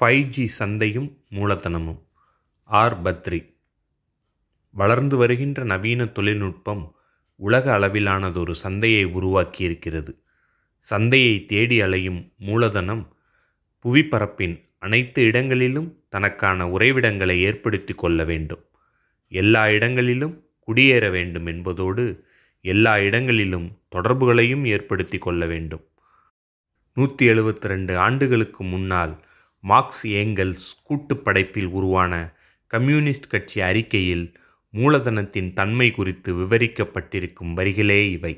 Five G சந்தையும் மூலதனமும். R Badri. வளர்ந்து வருகின்ற நவீன தொழில்நுட்பம் உலக அளவிலானதொரு சந்தையை உருவாக்கியிருக்கிறது. சந்தையை தேடி அலையும் மூலதனம் புவிப்பரப்பின் அனைத்து இடங்களிலும் தனக்கான உறைவிடங்களை ஏற்படுத்தி கொள்ள வேண்டும். எல்லா இடங்களிலும் குடியேற வேண்டும் என்பதோடு எல்லா இடங்களிலும் தொடர்புகளையும் ஏற்படுத்தி கொள்ள வேண்டும். நூற்றி எழுபத்தி ரெண்டு ஆண்டுகளுக்கு முன்னால் மார்க்ஸ் ஏங்கல்ஸ் கூட்டுப் படைப்பில் உருவான கம்யூனிஸ்ட் கட்சி அறிக்கையில் மூலதனத்தின் தன்மை குறித்து விவரிக்கப்பட்டிருக்கும் வரிகளே இவை.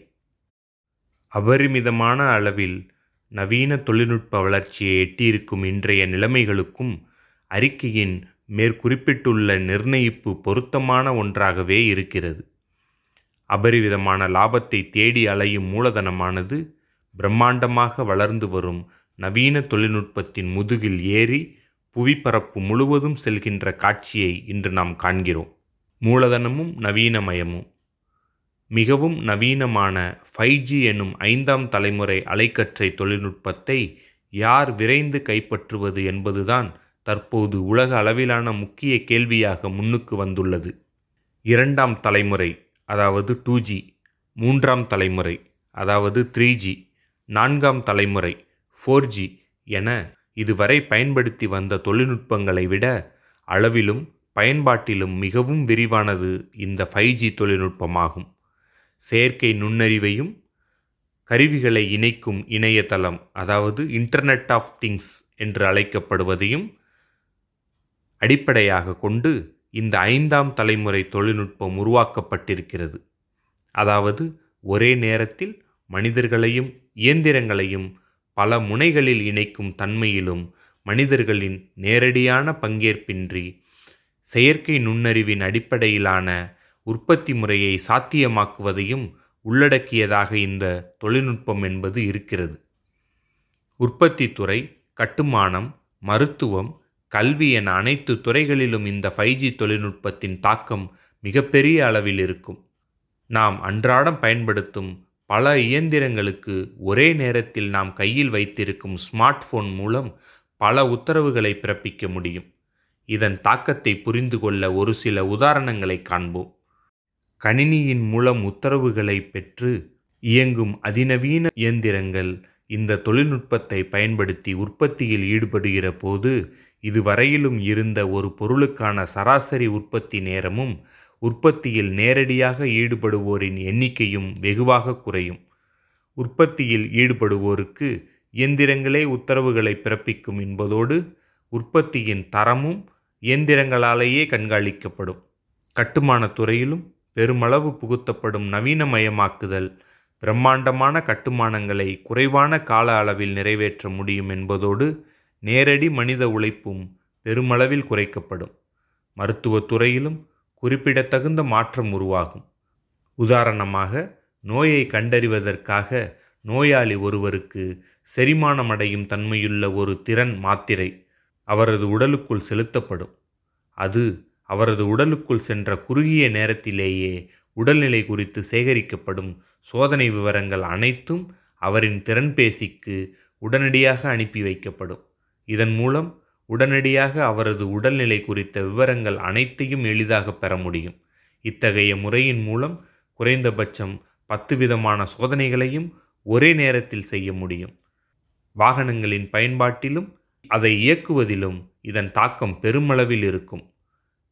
அபரிமிதமான அளவில் நவீன தொழில்நுட்ப வளர்ச்சியை எட்டியிருக்கும் இன்றைய நிலைமைகளுக்கும் அறிக்கையின் மேற்குறிப்பிட்டுள்ள நிர்ணயிப்பு பொருத்தமான ஒன்றாகவே இருக்கிறது. அபரிவிதமான லாபத்தை தேடி அலையும் மூலதனமானது பிரம்மாண்டமாக வளர்ந்து வரும் நவீன தொழில்நுட்பத்தின் முதுகில் ஏறி புவிப்பரப்பு முழுவதும் செல்கின்ற காட்சியை இன்று நாம் காண்கிறோம். மூலதனமும் நவீனமயமும். மிகவும் நவீனமான ஃபைவ் ஜி எனும் ஐந்தாம் தலைமுறை அலைக்கற்றை தொழில்நுட்பத்தை யார் விரைந்து கைப்பற்றுவது என்பதுதான் தற்போது உலக அளவிலான முக்கிய கேள்வியாக முன்னுக்கு வந்துள்ளது. இரண்டாம் தலைமுறை அதாவது டூ ஜி மூன்றாம் தலைமுறை அதாவது த்ரீ ஜி நான்காம் தலைமுறை ஃபோர் ஜி என இதுவரை பயன்படுத்தி வந்த தொழில்நுட்பங்களை விட அளவிலும் பயன்பாட்டிலும் மிகவும் விரிவானது இந்த ஃபைவ் ஜி தொழில்நுட்பமாகும். செயற்கை நுண்ணறிவையும் கருவிகளை இணைக்கும் இணையதளம் அதாவது இன்டர்நெட் ஆஃப் திங்ஸ் என்று அழைக்கப்படுவதையும் அடிப்படையாக கொண்டு இந்த ஐந்தாம் தலைமுறை தொழில்நுட்பம் உருவாக்கப்பட்டிருக்கிறது. அதாவது ஒரே நேரத்தில் மனிதர்களையும் இயந்திரங்களையும் பல முனைகளில் இணைக்கும் தன்மையிலும் மனிதர்களின் நேரடியான பங்கேற்பின்றி செயற்கை நுண்ணறிவின் அடிப்படையிலான உற்பத்தி முறையை சாத்தியமாக்குவதையும் உள்ளடக்கியதாக இந்த தொழில்நுட்பம் என்பது இருக்கிறது. உற்பத்தி துறை கட்டுமானம் மருத்துவம் கல்வி என அனைத்து துறைகளிலும் இந்த ஃபைவ் ஜி தொழில்நுட்பத்தின் தாக்கம் மிகப்பெரிய அளவில் இருக்கும். நாம் அன்றாடம் பயன்படுத்தும் பல இயந்திரங்களுக்கு ஒரே நேரத்தில் நாம் கையில் வைத்திருக்கும் ஸ்மார்ட் ஃபோன் மூலம் பல உத்தரவுகளை பிறப்பிக்க முடியும். இதன் தாக்கத்தை புரிந்து கொள்ள ஒரு சில உதாரணங்களை காண்போம். கணினியின் மூலம் உத்தரவுகளை பெற்று இயங்கும் அதிநவீன இயந்திரங்கள் இந்த தொழில்நுட்பத்தை பயன்படுத்தி உற்பத்தியில் ஈடுபடுகிற போது இதுவரையிலும் இருந்த ஒரு பொருளுக்கான சராசரி உற்பத்தி நேரமும் உற்பத்தியில் நேரடியாக ஈடுபடுவோரின் எண்ணிக்கையும் வெகுவாக குறையும். உற்பத்தியில் ஈடுபடுவோருக்கு இயந்திரங்களே உத்தரவுகளை பிறப்பிக்கும் என்பதோடு உற்பத்தியின் தரமும் இயந்திரங்களாலேயே கண்காணிக்கப்படும். கட்டுமானத் துறையிலும் பெருமளவு புகுத்தப்படும் நவீனமயமாக்குதல் பிரம்மாண்டமான கட்டுமானங்களை குறைவான கால அளவில் நிறைவேற்ற முடியும் என்பதோடு நேரடி மனித உழைப்பும் பெருமளவில் குறைக்கப்படும். மருத்துவத் துறையிலும் குறிப்பிடத்தகுந்த மாற்றம் உருவாகும். உதாரணமாக நோயை கண்டறிவதற்காக நோயாளி ஒருவருக்கு செரிமானமடையும் தன்மையுள்ள ஒரு திறன் மாத்திரை அவரது உடலுக்குள் செலுத்தப்படும். அது அவரது உடலுக்குள் சென்ற குறுகிய நேரத்திலேயே உடல்நிலை குறித்து சேகரிக்கப்படும் சோதனை விவரங்கள் அனைத்தும் அவரின் திறன்பேசிக்கு உடனடியாக அனுப்பி வைக்கப்படும். இதன் மூலம் உடனடியாக அவரது உடல்நிலை குறித்த விவரங்கள் அனைத்தையும் எளிதாக பெற முடியும். இத்தகைய முறையின் மூலம் குறைந்தபட்சம் பத்து விதமான சோதனைகளையும் ஒரே நேரத்தில் செய்ய முடியும். வாகனங்களின் பயன்பாட்டிலும் அதை இயக்குவதிலும் இதன் தாக்கம் பெருமளவில் இருக்கும்.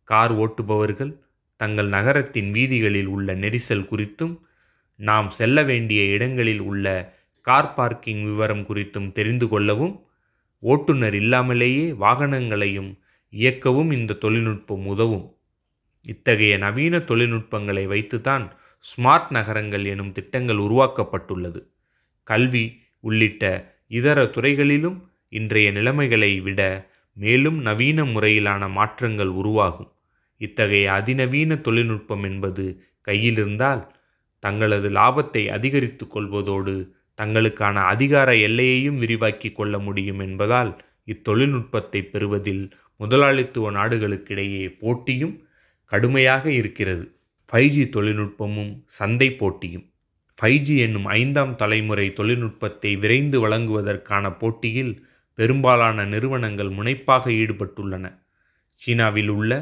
கார் ஓட்டுபவர்கள் தங்கள் நகரத்தின் வீதிகளில் உள்ள நெரிசல் குறித்தும் நாம் செல்ல வேண்டிய இடங்களில் உள்ள கார் பார்க்கிங் விவரம் குறித்தும் தெரிந்து கொள்ளவும் ஓட்டுநர் இல்லாமலேயே வாகனங்களையும் இயக்கவும் இந்த தொழில்நுட்பம் உதவும். இத்தகைய நவீன தொழில்நுட்பங்களை வைத்துதான் ஸ்மார்ட் நகரங்கள் எனும் திட்டங்கள் உருவாக்கப்பட்டுள்ளது. கல்வி உள்ளிட்ட இதர துறைகளிலும் இன்றைய நிலைமைகளை விட மேலும் நவீன முறையிலான மாற்றங்கள் உருவாகும். இத்தகைய அதிநவீன தொழில்நுட்பம் என்பது கையிலிருந்தால் தங்களது லாபத்தை அதிகரித்து கொள்வதோடு தங்களுக்கான அதிகார எல்லையையும் விரிவாக்கி கொள்ள முடியும் என்பதால் இத்தொழில்நுட்பத்தை பெறுவதில் முதலாளித்துவ நாடுகளுக்கிடையே போட்டியும் கடுமையாக இருக்கிறது. ஃபைவ் ஜி தொழில்நுட்பமும் சந்தை போட்டியும். ஃபைவ் ஜி என்னும் ஐந்தாம் தலைமுறை தொழில்நுட்பத்தை விரைந்து வழங்குவதற்கான போட்டியில் பெரும்பாலான நிறுவனங்கள் முனைப்பாக ஈடுபட்டுள்ளன. சீனாவில் உள்ள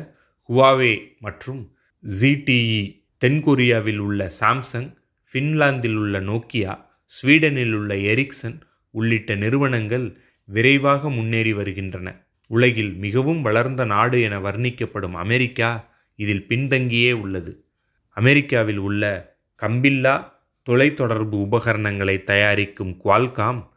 ஹுவாவே மற்றும் ஜிடிஇ தென்கொரியாவில் உள்ள சாம்சங் ஃபின்லாந்தில் உள்ள நோக்கியா ஸ்வீடனில் உள்ள எரிக்சன் உள்ளிட்ட நிறுவனங்கள் விரைவாக முன்னேறி வருகின்றன. உலகில் மிகவும் வளர்ந்த நாடு என வர்ணிக்கப்படும் அமெரிக்கா இதில் பின்தங்கியே உள்ளது. அமெரிக்காவில் உள்ள கம்பில்லா தொலைத்தொடர்பு உபகரணங்களை தயாரிக்கும் குவால்காம்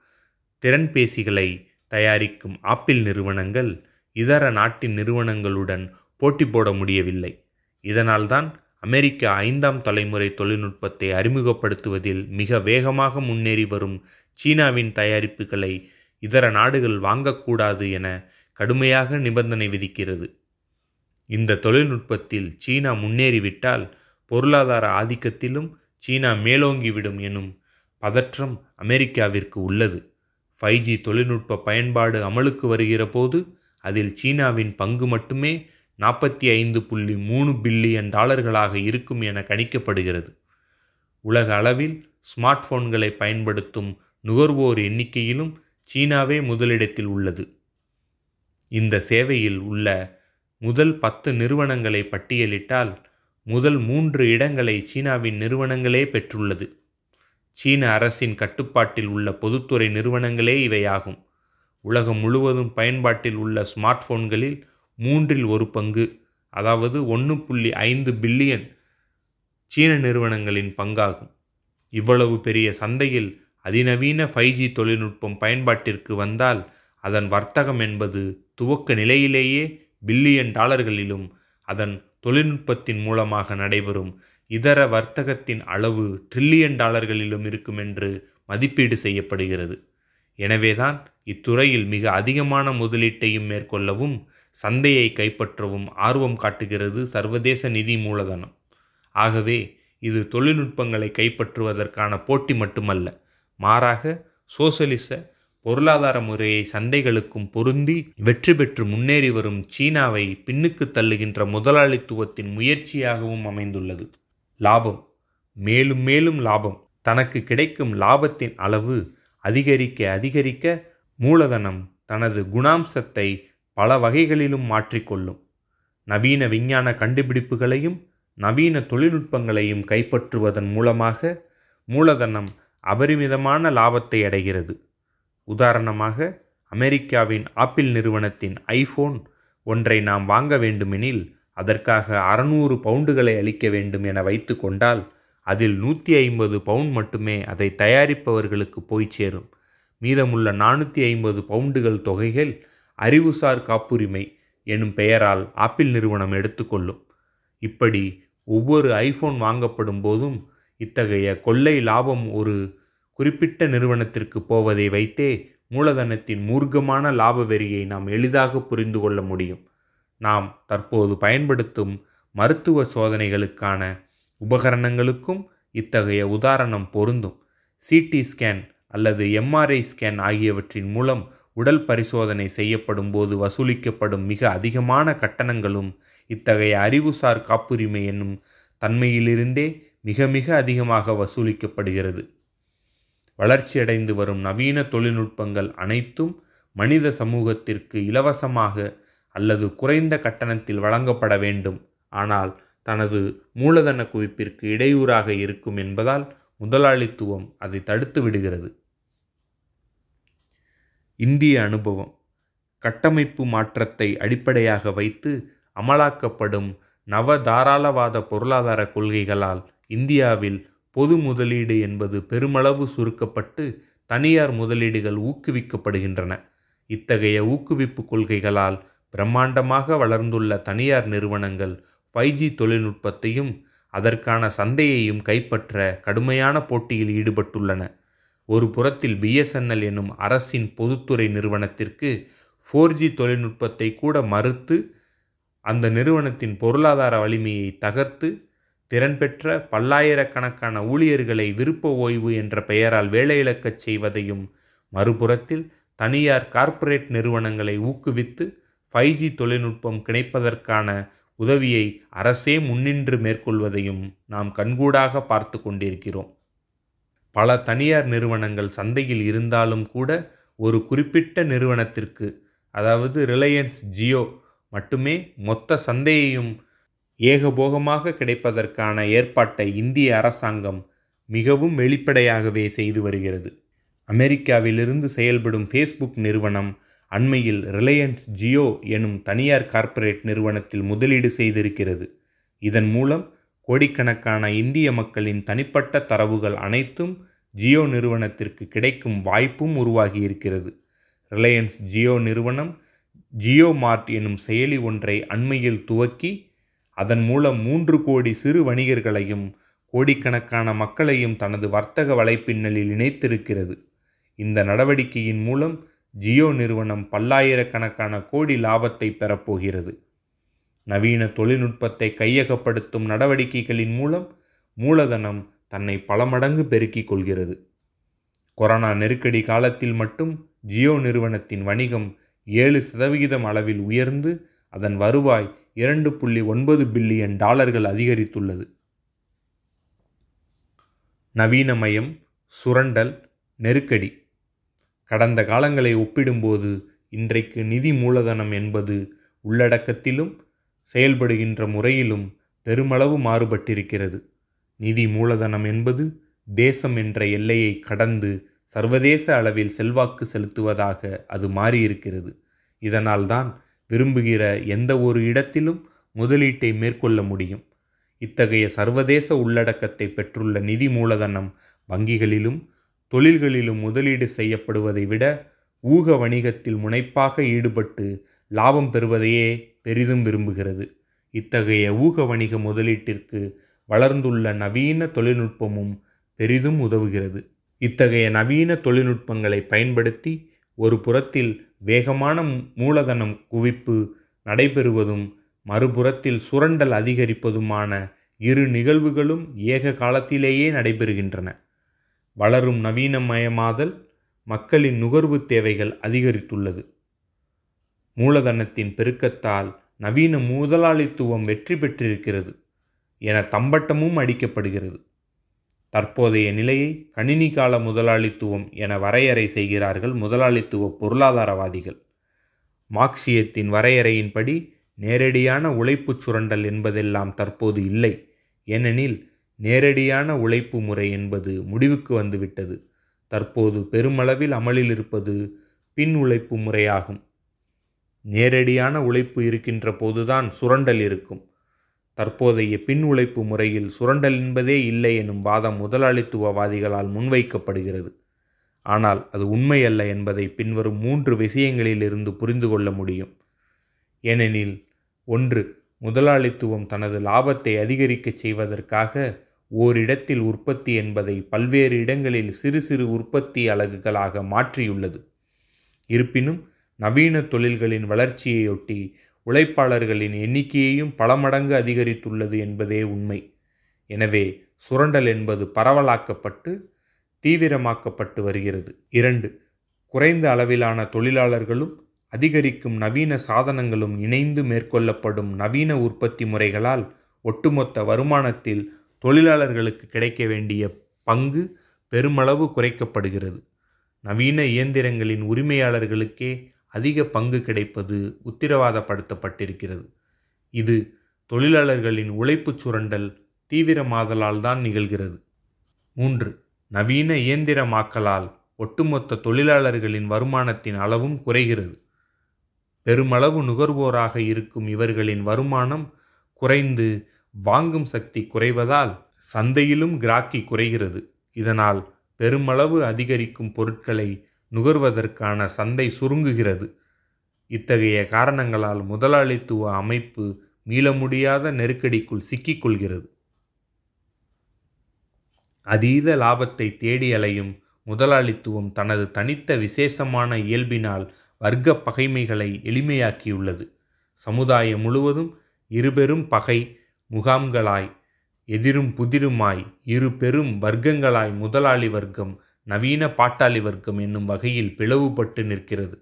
திறன்பேசிகளை தயாரிக்கும் ஆப்பிள் நிறுவனங்கள் இதர நாட்டின் நிறுவனங்களுடன் போட்டி போட முடியவில்லை. இதனால்தான் அமெரிக்கா ஐந்தாம் தலைமுறை தொழில்நுட்பத்தை அறிமுகப்படுத்துவதில் மிக வேகமாக முன்னேறி வரும் சீனாவின் தயாரிப்புகளை இதர நாடுகள் வாங்கக்கூடாது என கடுமையாக நிபந்தனை விதிக்கிறது. இந்த தொழில்நுட்பத்தில் சீனா முன்னேறிவிட்டால் பொருளாதார ஆதிக்கத்திலும் சீனா மேலோங்கிவிடும் எனும் பதற்றம் அமெரிக்காவிற்கு உள்ளது. ஃபைவ் ஜி தொழில்நுட்ப பயன்பாடு அமலுக்கு வருகிற போது அதில் சீனாவின் பங்கு மட்டுமே நாற்பத்தி ஐந்து புள்ளி மூணு பில்லியன் டாலர்களாக இருக்கும் என கணிக்கப்படுகிறது. உலக அளவில் ஸ்மார்ட் போன்களை பயன்படுத்தும் நுகர்வோர் எண்ணிக்கையிலும் சீனாவே முதலிடத்தில் உள்ளது. இந்த சேவையில் உள்ள முதல் பத்து நிறுவனங்களை பட்டியலிட்டால் முதல் மூன்று இடங்களை சீனாவின் நிறுவனங்களே பெற்றுள்ளது. சீன அரசின் கட்டுப்பாட்டில் உள்ள பொதுத்துறை நிறுவனங்களே இவையாகும். உலகம் முழுவதும் பயன்பாட்டில் உள்ள ஸ்மார்ட் போன்களில் மூன்றில் ஒரு பங்கு அதாவது ஒன்று புள்ளி ஐந்து பில்லியன் சீன நிறுவனங்களின் பங்காகும். இவ்வளவு பெரிய சந்தையில் அதிநவீன ஃபைவ் ஜி தொழில்நுட்பம் பயன்பாட்டிற்கு வந்தால் அதன் வர்த்தகம் என்பது துவக்க நிலையிலேயே பில்லியன் டாலர்களிலும் அதன் தொழில்நுட்பத்தின் மூலமாக நடைபெறும். இதர வர்த்தகத்தின் அளவு ட்ரில்லியன் டாலர்களிலும் இருக்கும் என்று மதிப்பீடு செய்யப்படுகிறது. எனவேதான் இத்துறையில் மிக அதிகமான முதலீட்டையும் மேற்கொள்ளவும் சந்தையை கைப்பற்றவும் ஆர்வம் காட்டுகிறது சர்வதேச நிதி மூலதனம். ஆகவே இது தொழில்நுட்பங்களை கைப்பற்றுவதற்கான போட்டி மட்டுமல்ல மாறாக சோசலிச பொருளாதார முறையை சந்தைகளுக்கும் பொருந்தி வெற்றி பெற்று முன்னேறி வரும் சீனாவை பின்னுக்கு தள்ளுகின்ற முதலாளித்துவத்தின் முயற்சியாகவும் அமைந்துள்ளது. லாபம் மேலும் மேலும் லாபம். தனக்கு கிடைக்கும் லாபத்தின் அளவு அதிகரிக்க அதிகரிக்க மூலதனம் தனது குணாம்சத்தை பல வகைகளிலும் மாற்றிக்கொள்ளும். நவீன விஞ்ஞான கண்டுபிடிப்புகளையும் நவீன தொழில்நுட்பங்களையும் கைப்பற்றுவதன் மூலமாக மூலதனம் அபரிமிதமான லாபத்தை அடைகிறது. உதாரணமாக அமெரிக்காவின் ஆப்பிள் நிறுவனத்தின் ஐஃபோன் ஒன்றை நாம் வாங்க வேண்டுமெனில் அதற்காக அறநூறு பவுண்டுகளை அளிக்க வேண்டும் என வைத்து கொண்டால் அதில் நூற்றி ஐம்பது பவுண்ட் மட்டுமே அதை தயாரிப்பவர்களுக்கு போய் சேரும். மீதமுள்ள நானூற்றி ஐம்பது பவுண்டுகள் தொகைகள் அறிவுசார் காப்புரிமை எனும் பெயரால் ஆப்பிள் நிறுவனம் எடுத்துக்கொள்ளும். இப்படி ஒவ்வொரு ஐஃபோன் வாங்கப்படும் போதும் இத்தகைய கொள்ளை லாபம் ஒரு குறிப்பிட்ட நிறுவனத்திற்கு போவதை வைத்தே மூலதனத்தின் மூர்க்கமான லாப வெறியை நாம் எளிதாக புரிந்து கொள்ள முடியும். நாம் தற்போது பயன்படுத்தும் மருத்துவ சோதனைகளுக்கான உபகரணங்களுக்கும் இத்தகைய உதாரணம் பொருந்தும். சிடி ஸ்கேன் அல்லது எம்ஆர்ஐ ஸ்கேன் ஆகியவற்றின் மூலம் உடல் பரிசோதனை செய்யப்படும் போது வசூலிக்கப்படும் மிக அதிகமான கட்டணங்களும் இத்தகைய அறிவுசார் காப்புரிமை என்னும் தன்மையிலிருந்தே மிக மிக அதிகமாக வசூலிக்கப்படுகிறது. வளர்ச்சியடைந்து வரும் நவீன தொழில்நுட்பங்கள் அனைத்தும் மனித சமூகத்திற்கு இலவசமாக அல்லது குறைந்த கட்டணத்தில் வழங்கப்பட வேண்டும். ஆனால் தனது மூலதன குவிப்பிற்கு இடையூறாக இருக்கும் என்பதால் முதலாளித்துவம் அதை தடுத்து விடுகிறது. இந்திய அனுபவம். கட்டமைப்பு மாற்றத்தை அடிப்படையாக வைத்து அமலாக்கப்படும் நவதாராளவாத பொருளாதார கொள்கைகளால் இந்தியாவில் பொது முதலீடு என்பது பெருமளவு சுருக்கப்பட்டு தனியார் முதலீடுகள் ஊக்குவிக்கப்படுகின்றன. இத்தகைய ஊக்குவிப்பு கொள்கைகளால் பிரம்மாண்டமாக வளர்ந்துள்ள தனியார் நிறுவனங்கள் ஃபைவ் ஜி தொழில்நுட்பத்தையும் அதற்கான சந்தையையும் கைப்பற்ற கடுமையான போட்டியில் ஈடுபட்டுள்ளன. ஒரு புறத்தில் பிஎஸ்என்எல் எனும் அரசின் பொதுத்துறை நிறுவனத்திற்கு ஃபோர் ஜி தொழில்நுட்பத்தை கூட மறுத்து அந்த நிறுவனத்தின் பொருளாதார வலிமையை தகர்த்து திறன் பெற்ற பல்லாயிரக்கணக்கான ஊழியர்களை விருப்ப ஓய்வு என்ற பெயரால் வேலையிழக்கச் செய்வதையும் மறுபுறத்தில் தனியார் கார்ப்பரேட் நிறுவனங்களை ஊக்குவித்து ஃபைவ் ஜி தொழில்நுட்பம் கிடைப்பதற்கான உதவியை அரசே முன்னின்று மேற்கொள்வதையும் நாம் கண்கூடாக பார்த்து கொண்டிருக்கிறோம். பல தனியார் நிறுவனங்கள் சந்தையில் இருந்தாலும் கூட ஒரு குறிப்பிட்ட நிறுவனத்திற்கு அதாவது ரிலையன்ஸ் ஜியோ மட்டுமே மொத்த சந்தையையும் ஏகபோகமாக கிடைப்பதற்கான ஏற்பாட்டை இந்திய அரசாங்கம் மிகவும் வெளிப்படையாகவே செய்து வருகிறது. அமெரிக்காவிலிருந்து செயல்படும் ஃபேஸ்புக் நிறுவனம் அண்மையில் ரிலையன்ஸ் ஜியோ எனும் தனியார் கார்ப்பரேட் நிறுவனத்தில் முதலீடு செய்திருக்கிறது. இதன் மூலம் கோடிக்கணக்கான இந்திய மக்களின் தனிப்பட்ட தரவுகள் அனைத்தும் ஜியோ நிறுவனத்திற்கு கிடைக்கும் வாய்ப்பும் உருவாகியிருக்கிறது ரிலையன்ஸ் ஜியோ நிறுவனம் ஜியோ மார்ட் எனும் செயலி ஒன்றை அண்மையில் துவக்கி அதன் மூலம் மூன்று கோடி சிறு வணிகர்களையும் கோடிக்கணக்கான மக்களையும் தனது வர்த்தக வலைப்பின்னலில் இணைத்திருக்கிறது. இந்த நடவடிக்கையின் மூலம் ஜியோ நிறுவனம் பல்லாயிரக்கணக்கான கோடி லாபத்தை பெறப்போகிறது. நவீன தொழில்நுட்பத்தை கையகப்படுத்தும் நடவடிக்கைகளின் மூலம் மூலதனம் தன்னை பல மடங்கு பெருக்கிக் கொள்கிறது. கொரோனா நெருக்கடி காலத்தில் மட்டும் ஜியோ நிறுவனத்தின் வணிகம் ஏழு சதவிகிதம் அளவில் உயர்ந்து அதன் வருவாய் இரண்டு புள்ளி ஒன்பது பில்லியன் டாலர்கள் அதிகரித்துள்ளது. நவீனமயம் சுரண்டல் நெருக்கடி. கடந்த காலங்களை ஒப்பிடும்போது இன்றைக்கு நிதி மூலதனம் என்பது உள்ளடக்கத்திலும் செயல்படுகின்ற முறையிலும் பெருமளவு மாறுபட்டிருக்கிறது. நிதி மூலதனம் என்பது தேசம் என்ற எல்லையை கடந்து சர்வதேச அளவில் செல்வாக்கு செலுத்துவதாக அது மாறியிருக்கிறது. இதனால்தான் விரும்புகிற எந்த ஒரு இடத்திலும் முதலீட்டை மேற்கொள்ள முடியும். இத்தகைய சர்வதேச உள்ளடக்கத்தை பெற்றுள்ள நிதி மூலதனம் வங்கிகளிலும் தொழில்களிலும் முதலீடு செய்யப்படுவதை விட ஊக வணிகத்தில் முனைப்பாக ஈடுபட்டு லாபம் பெறுவதையே பெரிதும் விரும்புகிறது. இத்தகைய ஊக வணிக முதலீட்டிற்கு வளர்ந்துள்ள நவீன தொழில்நுட்பமும் பெரிதும் உதவுகிறது. இத்தகைய நவீன தொழில்நுட்பங்களை பயன்படுத்தி ஒரு புறத்தில் வேகமான மூலதனம் குவிப்பு நடைபெறுவதும் மறுபுறத்தில் சுரண்டல் அதிகரிப்பதுமான இரு நிகழ்வுகளும் ஏக காலத்திலேயே நடைபெறுகின்றன. வளரும் நவீனமயமாதல் மக்களின் நுகர்வு தேவைகள் அதிகரித்துள்ளது. மூலதனத்தின் பெருக்கத்தால் நவீன முதலாளித்துவம் வெற்றி பெற்றிருக்கிறது என தம்பட்டமும் அடிக்கப்படுகிறது. தற்போதைய நிலையை கணினி கால முதலாளித்துவம் என வரையறை செய்கிறார்கள் முதலாளித்துவ பொருளாதாரவாதிகள். மார்க்சியத்தின் வரையறையின்படி நேரடியான உழைப்பு சுரண்டல் என்பதெல்லாம் தற்போது இல்லை ஏனெனில் நேரடியான உழைப்பு முறை என்பது முடிவுக்கு வந்துவிட்டது. தற்போது பெருமளவில் அமலில் இருப்பது பின் உழைப்பு முறையாகும். நேரடியான உழைப்பு இருக்கின்ற போதுதான் சுரண்டல் இருக்கும். தற்போதைய பின் உழைப்பு முறையில் சுரண்டல் என்பதே இல்லை எனும் வாதம் முதலாளித்துவவாதிகளால் முன்வைக்கப்படுகிறது. ஆனால் அது உண்மையல்ல என்பதை பின்வரும் மூன்று விஷயங்களிலிருந்து புரிந்து கொள்ள முடியும். ஏனெனில் ஒன்று முதலாளித்துவம் தனது லாபத்தை அதிகரிக்கச் செய்வதற்காக ஓரிடத்தில் உற்பத்தி என்பதை பல்வேறு இடங்களில் சிறு சிறு உற்பத்தி அலகுகளாக மாற்றியுள்ளது. இருப்பினும் நவீன தொழில்களின் வளர்ச்சியையொட்டி உழைப்பாளர்களின் எண்ணிக்கையையும் பல மடங்கு அதிகரித்துள்ளது என்பதே உண்மை. எனவே சுரண்டல் என்பது பரவலாக்கப்பட்டு தீவிரமாக்கப்பட்டு வருகிறது. இரண்டு குறைந்த அளவிலான தொழிலாளர்களும் அதிகரிக்கும் நவீன சாதனங்களும் இணைந்து மேற்கொள்ளப்படும் நவீன உற்பத்தி முறைகளால் ஒட்டுமொத்த வருமானத்தில் தொழிலாளர்களுக்கு கிடைக்க வேண்டிய பங்கு பெருமளவு குறைக்கப்படுகிறது. நவீன இயந்திரங்களின் உரிமையாளர்களுக்கே அதிக பங்கு கிடைப்பது உத்திரவாதப்படுத்தப்பட்டிருக்கிறது. இது தொழிலாளர்களின் உழைப்பு சுரண்டல் தீவிரமாதலால் தான் நிகழ்கிறது. மூன்று நவீன இயந்திரமாக்கலால் ஒட்டுமொத்த தொழிலாளர்களின் வருமானத்தின் அளவும் குறைகிறது. பெருமளவு நுகர்வோராக இருக்கும் இவர்களின் வருமானம் குறைந்து வாங்கும் சக்தி குறைவதால் சந்தையிலும் கிராக்கி குறைகிறது. இதனால் பெருமளவு அதிகரிக்கும் பொருட்களை நுகர்வதற்கான சந்தை சுருங்குகிறது. இத்தகைய காரணங்களால் முதலாளித்துவ அமைப்பு மீள முடியாத நெருக்கடிக்குள் சிக்கிக்கொள்கிறது அதீத லாபத்தை தேடி அலையும் முதலாளித்துவம் தனது தனித்த விசேஷமான இயல்பினால் வர்க்க பகைமைகளை எளிமையாக்கியுள்ளது. சமுதாயம் முழுவதும் இருபெரும் பகை முகாம்களாய் எதிரும் புதிருமாய் இரு பெரும் வர்க்கங்களாய் முதலாளி வர்க்கம் நவீன பாட்டாளி வர்க்கம் என்னும் வகையில் பிளவுபட்டு நிற்கிறது.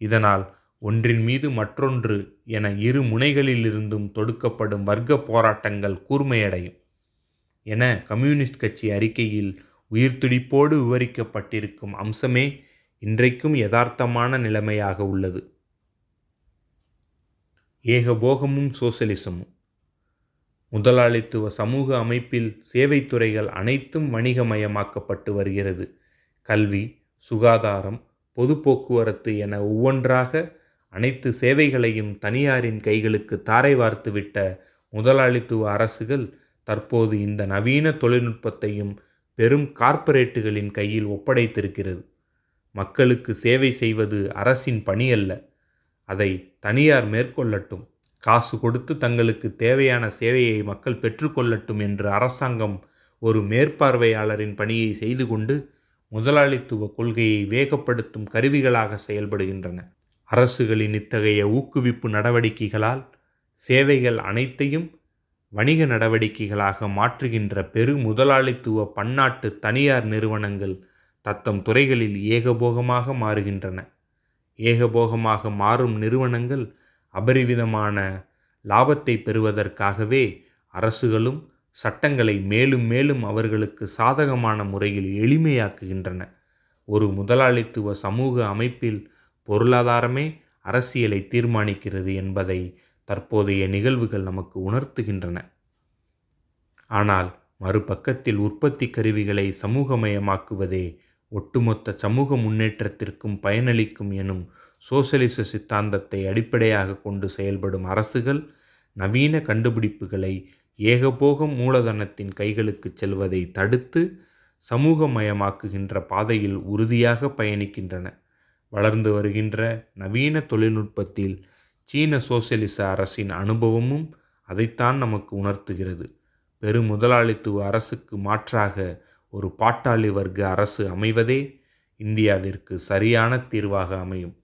இதனால் ஒன்றின் மீது மற்றொன்று என இரு முனைகளிலிருந்தும் தொடுக்கப்படும் வர்க்க போராட்டங்கள் கூர்மையடையும். என கம்யூனிஸ்ட் கட்சி அறிக்கையில் உயிர்த்துடிப்போடு விவரிக்கப்பட்டிருக்கும் அம்சமே இன்றைக்கும் யதார்த்தமான நிலைமையாக உள்ளது. ஏகபோகமும் சோசலிசமும். முதலாளித்துவ சமூக அமைப்பில் சேவைத்துறைகள் அனைத்தும் வணிகமயமாக்கப்பட்டு வருகிறது. கல்வி சுகாதாரம் பொது போக்குவரத்து என ஒவ்வொன்றாக அனைத்து சேவைகளையும் தனியாரின் கைகளுக்கு தாரை வார்த்துவிட்ட முதலாளித்துவ அரசுகள் தற்போது இந்த நவீன தொழில்நுட்பத்தையும் பெரும் கார்ப்பரேட்டுகளின் கையில் ஒப்படைத்திருக்கிறது. மக்களுக்கு சேவை செய்வது அரசின் பணி அல்ல அதை தனியார் மேற்கொள்ளட்டும். காசு கொடுத்து தங்களுக்கு தேவையான சேவையை மக்கள் பெற்றுக்கொள்ளட்டும் என்று அரசாங்கம் ஒரு மேற்பார்வையாளரின் பணியை செய்து கொண்டு முதலாளித்துவ கொள்கையை வேகப்படுத்தும் கருவிகளாக செயல்படுகின்றன. அரசுகளின் இத்தகைய ஊக்குவிப்பு நடவடிக்கைகளால் சேவைகள் அனைத்தையும் வணிக நடவடிக்கைகளாக மாற்றுகின்ற பெரு முதலாளித்துவ பன்னாட்டு தனியார் நிறுவனங்கள் தத்தம் துறைகளில் ஏகபோகமாக மாறுகின்றன. ஏகபோகமாக மாறும் நிறுவனங்கள் அபரிவிதமான லாபத்தை பெறுவதற்காகவே அரசுகளும் சட்டங்களை மேலும் மேலும் அவர்களுக்கு சாதகமான முறையில் எளிமையாக்குகின்றன. ஒரு முதலாளித்துவ சமூக அமைப்பில் பொருளாதாரமே அரசியலை தீர்மானிக்கிறது என்பதை தற்போதைய நிகழ்வுகள் நமக்கு உணர்த்துகின்றன. ஆனால் மறுபக்கத்தில் உற்பத்தி கருவிகளை சமூகமயமாக்குவதே ஒட்டுமொத்த சமூக முன்னேற்றத்திற்கும் பயனளிக்கும் எனும் சோசலிச சித்தாந்தத்தை அடிப்படையாக கொண்டு செயல்படும் அரசுகள் நவீன கண்டுபிடிப்புகளை ஏகபோகம் மூலதனத்தின் கைகளுக்கு செல்வதை தடுத்து சமூகமயமாக்குகின்ற பாதையில் உறுதியாக பயணிக்கின்றன. வளர்ந்து வருகின்ற நவீன தொழில்நுட்பத்தில் சீன சோசியலிச அரசின் அனுபவமும் அதைத்தான் நமக்கு உணர்த்துகிறது. பெருமுதலாளித்துவ அரசுக்கு மாற்றாக ஒரு பாட்டாளி வர்க்க அரசு அமைவதே இந்தியாவிற்கு சரியான தீர்வாக அமையும்.